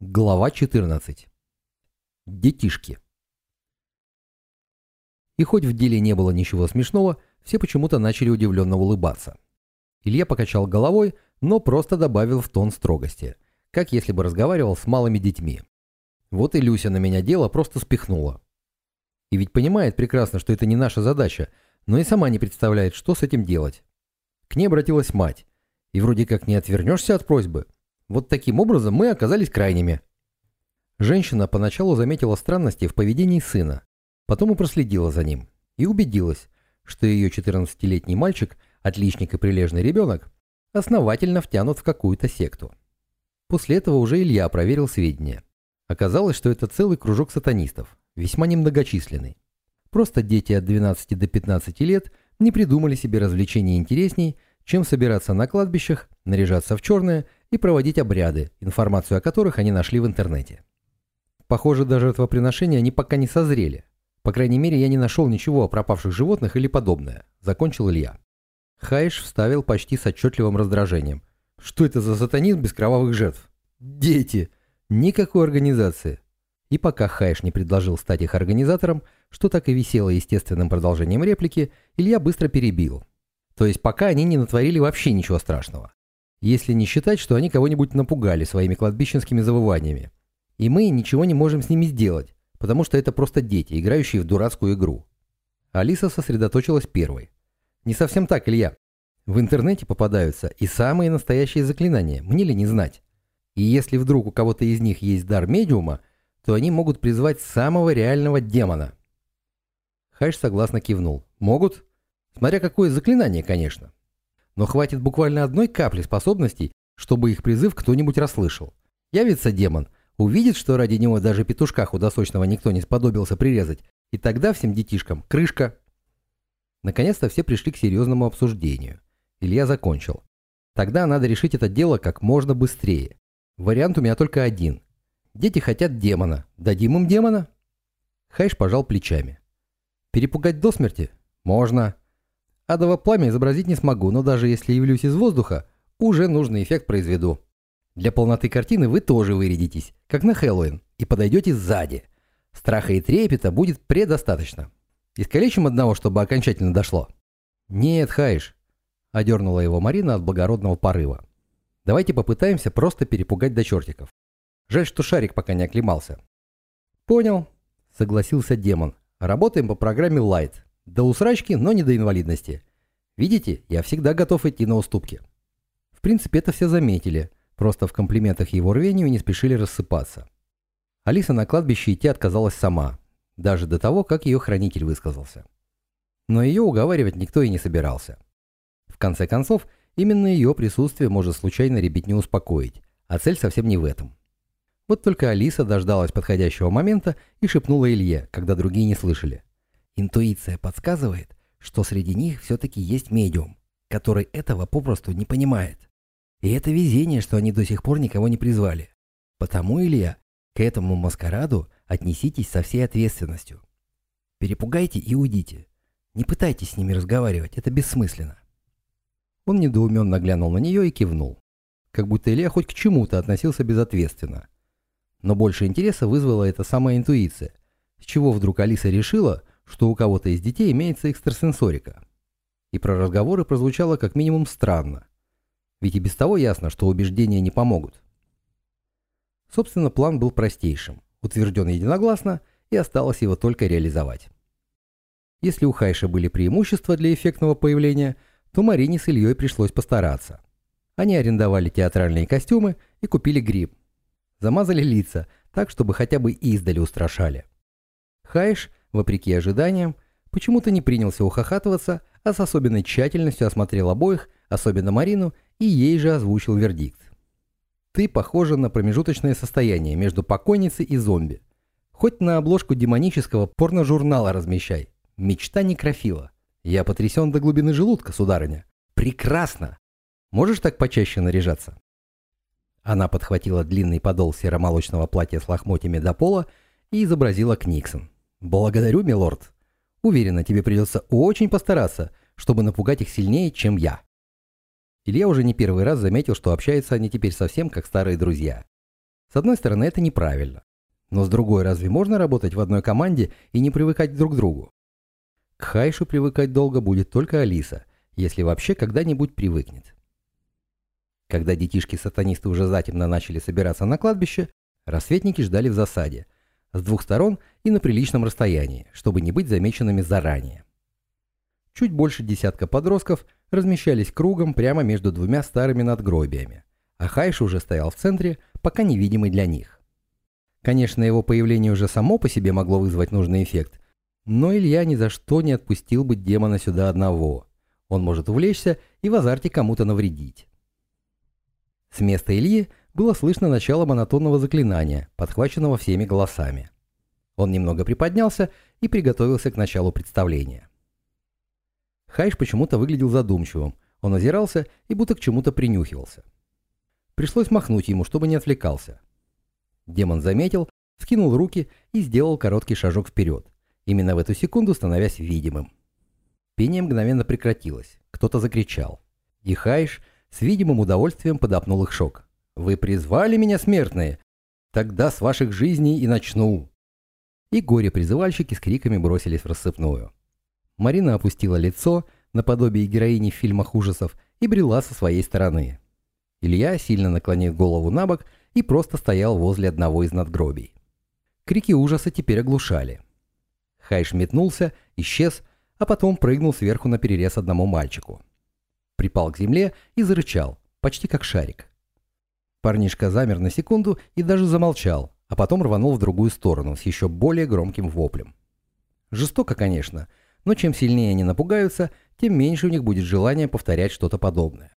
Глава 14. Детишки. И хоть в деле не было ничего смешного, все почему-то начали удивленно улыбаться. Илья покачал головой, но просто добавил в тон строгости, как если бы разговаривал с малыми детьми. Вот и Люся на меня дело просто спихнула. И ведь понимает прекрасно, что это не наша задача, но и сама не представляет, что с этим делать. К ней обратилась мать. И вроде как не отвернешься от просьбы – вот таким образом мы оказались крайними. Женщина поначалу заметила странности в поведении сына, потом и проследила за ним, и убедилась, что ее 14-летний мальчик, отличник и прилежный ребенок, основательно втянут в какую-то секту. После этого уже Илья проверил сведения. Оказалось, что это целый кружок сатанистов, весьма немногочисленный. Просто дети от 12 до 15 лет не придумали себе развлечений интересней, чем собираться на кладбищах, наряжаться в черное и проводить обряды, информацию о которых они нашли в интернете. Похоже, до жертвоприношения они пока не созрели. По крайней мере, я не нашел ничего о пропавших животных или подобное, закончил Илья. Хайш вставил почти с отчетливым раздражением. Что это за сатанизм без кровавых жертв? Дети! Никакой организации. И пока Хайш не предложил стать их организатором, что так и висело естественным продолжением реплики, Илья быстро перебил. То есть пока они не натворили вообще ничего страшного. Если не считать, что они кого-нибудь напугали своими кладбищенскими завываниями. И мы ничего не можем с ними сделать, потому что это просто дети, играющие в дурацкую игру. Алиса сосредоточилась первой. Не совсем так, Илья. В интернете попадаются и самые настоящие заклинания, мне ли не знать. И если вдруг у кого-то из них есть дар медиума, то они могут призвать самого реального демона. Хайш согласно кивнул. Могут? Смотря какое заклинание, конечно. Но хватит буквально одной капли способностей, чтобы их призыв кто-нибудь расслышал. Явится демон, увидит, что ради него даже петушка худосочного никто не сподобился прирезать, и тогда всем детишкам крышка. Наконец-то все пришли к серьезному обсуждению. Илья закончил. Тогда надо решить это дело как можно быстрее. Вариант у меня только один. Дети хотят демона. Дадим им демона? Хайш пожал плечами. Перепугать до смерти? Можно. Адово пламя изобразить не смогу, но даже если явлюсь из воздуха, уже нужный эффект произведу. Для полноты картины вы тоже вырядитесь, как на Хэллоуин, и подойдете сзади. Страха и трепета будет предостаточно. Искалечим одного, чтобы окончательно дошло. Нет, Хайш, одернула его Марина от благородного порыва. Давайте попытаемся просто перепугать до чертиков. Жаль, что шарик пока не оклемался. Понял, согласился демон. Работаем по программе Light. До усрачки, но не до инвалидности. Видите, я всегда готов идти на уступки. В принципе, это все заметили, просто в комплиментах его рвению не спешили рассыпаться. Алиса на кладбище идти отказалась сама, даже до того, как ее хранитель высказался. Но ее уговаривать никто и не собирался. В конце концов, именно ее присутствие может случайно ребят не успокоить, а цель совсем не в этом. Вот только Алиса дождалась подходящего момента и шепнула Илье, когда другие не слышали. Интуиция подсказывает, что среди них все-таки есть медиум, который этого попросту не понимает. И это везение, что они до сих пор никого не призвали. Потому, Илья, к этому маскараду отнеситесь со всей ответственностью. Перепугайте и уйдите. Не пытайтесь с ними разговаривать, это бессмысленно. Он недоуменно глянул на нее и кивнул. Как будто Илья хоть к чему-то относился безответственно. Но больше интереса вызвала эта самая интуиция. С чего вдруг Алиса решила, что у кого-то из детей имеется экстрасенсорика. И про разговоры прозвучало как минимум странно. Ведь и без того ясно, что убеждения не помогут. Собственно, план был простейшим, утвержден единогласно, и осталось его только реализовать. Если у Хайша были преимущества для эффектного появления, то Марине с Ильей пришлось постараться. Они арендовали театральные костюмы и купили гриб. Замазали лица, так, чтобы хотя бы издали устрашали. Хайш вопреки ожиданиям, почему-то не принялся ухахатываться, а с особенной тщательностью осмотрел обоих, особенно Марину, и ей же озвучил вердикт. «Ты похожа на промежуточное состояние между покойницей и зомби. Хоть на обложку демонического порножурнала размещай. Мечта некрофила. Я потрясен до глубины желудка, сударыня. Прекрасно! Можешь так почаще наряжаться?» Она подхватила длинный подол серомолочного платья с лохмотьями до пола и изобразила Книксон. «Благодарю, милорд. Уверена, тебе придется очень постараться, чтобы напугать их сильнее, чем я». Илья уже не первый раз заметил, что общаются они теперь совсем как старые друзья. С одной стороны, это неправильно. Но с другой, разве можно работать в одной команде и не привыкать друг к другу? К Хайшу привыкать долго будет только Алиса, если вообще когда-нибудь привыкнет. Когда детишки-сатанисты уже затемно начали собираться на кладбище, рассветники ждали в засаде, с двух сторон и на приличном расстоянии, чтобы не быть замеченными заранее. Чуть больше десятка подростков размещались кругом прямо между двумя старыми надгробиями, а Хайш уже стоял в центре, пока невидимый для них. Конечно, его появление уже само по себе могло вызвать нужный эффект, но Илья ни за что не отпустил бы демона сюда одного. Он может увлечься и в азарте кому-то навредить. С места Ильи было слышно начало монотонного заклинания, подхваченного всеми голосами. Он немного приподнялся и приготовился к началу представления. Хайш почему-то выглядел задумчивым, он озирался и будто к чему-то принюхивался. Пришлось махнуть ему, чтобы не отвлекался. Демон заметил, скинул руки и сделал короткий шажок вперед, именно в эту секунду становясь видимым. Пение мгновенно прекратилось, кто-то закричал. И Хайш с видимым удовольствием подопнул их шок. «Вы призвали меня, смертные? Тогда с ваших жизней и начну!» И горе-призывальщики с криками бросились в рассыпную. Марина опустила лицо, наподобие героини в фильмах ужасов, и брела со своей стороны. Илья, сильно наклонив голову на бок, и просто стоял возле одного из надгробий. Крики ужаса теперь оглушали. Хайш метнулся, исчез, а потом прыгнул сверху на перерез одному мальчику. Припал к земле и зарычал, почти как шарик. Парнишка замер на секунду и даже замолчал, а потом рванул в другую сторону с еще более громким воплем. Жестоко, конечно, но чем сильнее они напугаются, тем меньше у них будет желания повторять что-то подобное.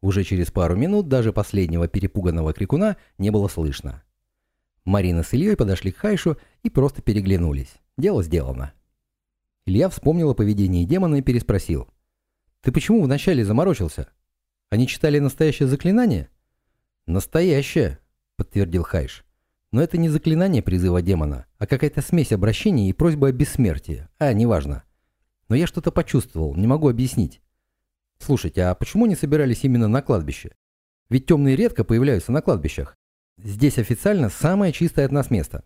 Уже через пару минут даже последнего перепуганного крикуна не было слышно. Марина с Ильей подошли к Хайшу и просто переглянулись. Дело сделано. Илья вспомнил о поведении демона и переспросил. «Ты почему вначале заморочился? Они читали настоящее заклинание?» «Настоящее», — подтвердил Хайш. «Но это не заклинание призыва демона, а какая-то смесь обращений и просьбы о бессмертии. А, неважно. Но я что-то почувствовал, не могу объяснить. Слушайте, а почему не собирались именно на кладбище? Ведь темные редко появляются на кладбищах. Здесь официально самое чистое от нас место.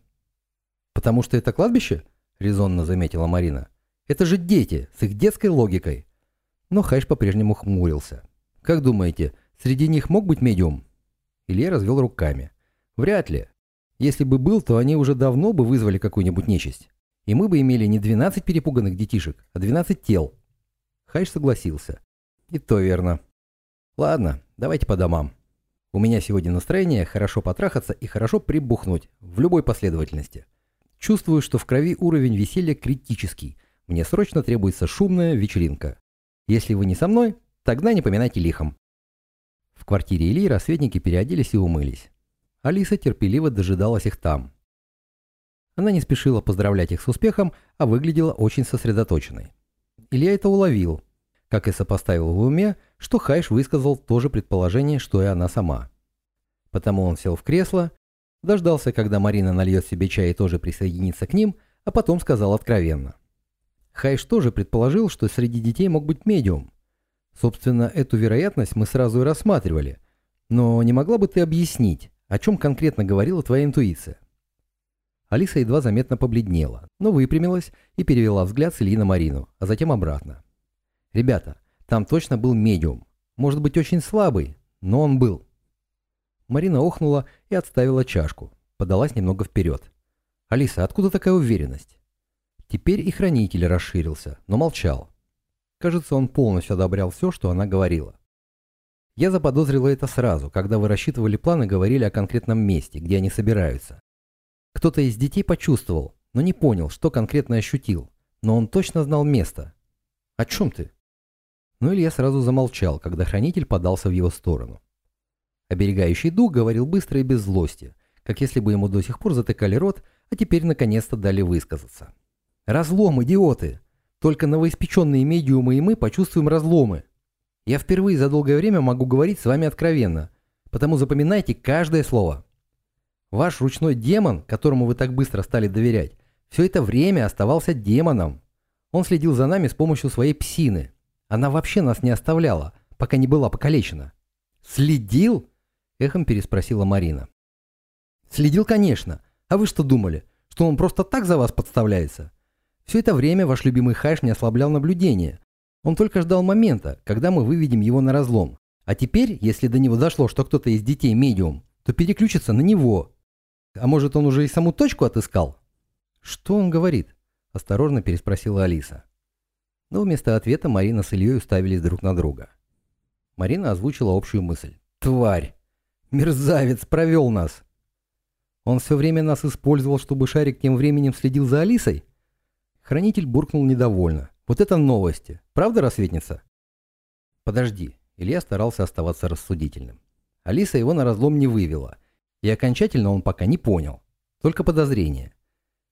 Потому что это кладбище? Резонно заметила Марина. Это же дети, с их детской логикой. Но Хайш по-прежнему хмурился. Как думаете, среди них мог быть медиум? Илья развел руками. Вряд ли. Если бы был, то они уже давно бы вызвали какую-нибудь нечисть. И мы бы имели не 12 перепуганных детишек, а 12 тел. Хайш согласился. И то верно. Ладно, давайте по домам. У меня сегодня настроение хорошо потрахаться и хорошо прибухнуть в любой последовательности. Чувствую, что в крови уровень веселья критический. Мне срочно требуется шумная вечеринка. Если вы не со мной, тогда не поминайте лихом. В квартире Ильи рассветники переоделись и умылись. Алиса терпеливо дожидалась их там. Она не спешила поздравлять их с успехом, а выглядела очень сосредоточенной. Илья это уловил, как и сопоставил в уме, что Хайш высказал то же предположение, что и она сама. Потому он сел в кресло, дождался, когда Марина нальет себе чай и тоже присоединится к ним, а потом сказал откровенно. Хайш тоже предположил, что среди детей мог быть медиум. Собственно, эту вероятность мы сразу и рассматривали. Но не могла бы ты объяснить, о чем конкретно говорила твоя интуиция? Алиса едва заметно побледнела, но выпрямилась и перевела взгляд с Ильи на Марину, а затем обратно. Ребята, там точно был медиум. Может быть, очень слабый, но он был. Марина охнула и отставила чашку. Подалась немного вперед. «Алиса, откуда такая уверенность?» Теперь и хранитель расширился, но молчал. Кажется, он полностью одобрял все, что она говорила. Я заподозрила это сразу, когда вы рассчитывали планы и говорили о конкретном месте, где они собираются. Кто-то из детей почувствовал, но не понял, что конкретно ощутил. Но он точно знал место. О чем ты? но Илья сразу замолчал, когда хранитель подался в его сторону. Оберегающий дух говорил быстро и без злости, как если бы ему до сих пор затыкали рот, а теперь наконец-то дали высказаться. «Разлом, идиоты! Только новоиспеченные медиумы и мы почувствуем разломы. Я впервые за долгое время могу говорить с вами откровенно, потому запоминайте каждое слово. Ваш ручной демон, которому вы так быстро стали доверять, все это время оставался демоном. Он следил за нами с помощью своей псины, она вообще нас не оставляла, пока не была покалечена. Следил? Эхом переспросила Марина. Следил, конечно. А вы что думали, что он просто так за вас подставляется? Все это время ваш любимый Хайш не ослаблял наблюдение. Он только ждал момента, когда мы выведем его на разлом. А теперь, если до него дошло, что кто-то из детей медиум, то переключится на него. А может, он уже и саму точку отыскал? Что он говорит? Осторожно переспросила Алиса. Но вместо ответа Марина с Ильей уставились друг на друга. Марина озвучила общую мысль. «Тварь! Мерзавец провел нас!» Он все время нас использовал, чтобы Шарик тем временем следил за Алисой? Хранитель буркнул недовольно. Вот это новости. Правда, рассветница? Подожди. Илья старался оставаться рассудительным. Алиса его на разлом не вывела. И окончательно он пока не понял. Только подозрение.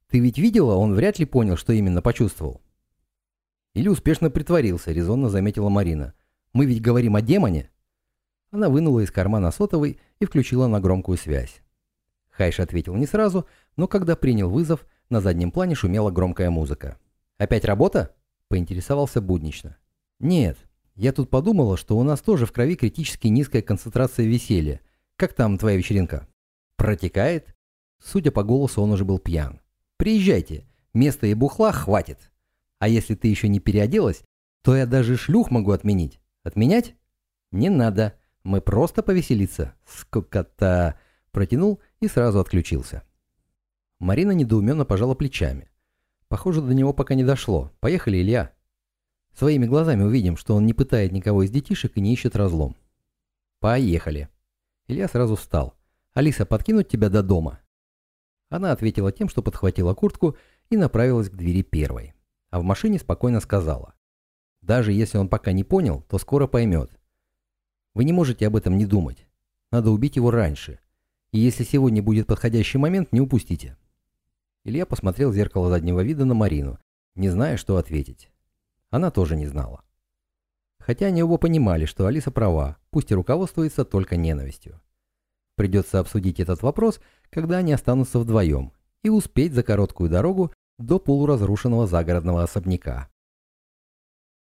Ты ведь видела, он вряд ли понял, что именно почувствовал. Или успешно притворился, резонно заметила Марина. Мы ведь говорим о демоне. Она вынула из кармана сотовый и включила на громкую связь. Хайш ответил не сразу, но когда принял вызов, на заднем плане шумела громкая музыка. «Опять работа?» – поинтересовался буднично. «Нет, я тут подумала, что у нас тоже в крови критически низкая концентрация веселья. Как там твоя вечеринка?» «Протекает?» Судя по голосу, он уже был пьян. «Приезжайте, места и бухла хватит. А если ты еще не переоделась, то я даже шлюх могу отменить. Отменять? Не надо, мы просто повеселиться. Сколько-то...» Протянул и сразу отключился. Марина недоуменно пожала плечами. Похоже, до него пока не дошло. Поехали, Илья. Своими глазами увидим, что он не пытает никого из детишек и не ищет разлом. Поехали. Илья сразу встал. Алиса, подкинуть тебя до дома? Она ответила тем, что подхватила куртку и направилась к двери первой. А в машине спокойно сказала. Даже если он пока не понял, то скоро поймет. Вы не можете об этом не думать. Надо убить его раньше. И если сегодня будет подходящий момент, не упустите. Илья посмотрел в зеркало заднего вида на Марину, не зная, что ответить. Она тоже не знала. Хотя они оба понимали, что Алиса права, пусть и руководствуется только ненавистью. Придется обсудить этот вопрос, когда они останутся вдвоем, и успеть за короткую дорогу до полуразрушенного загородного особняка.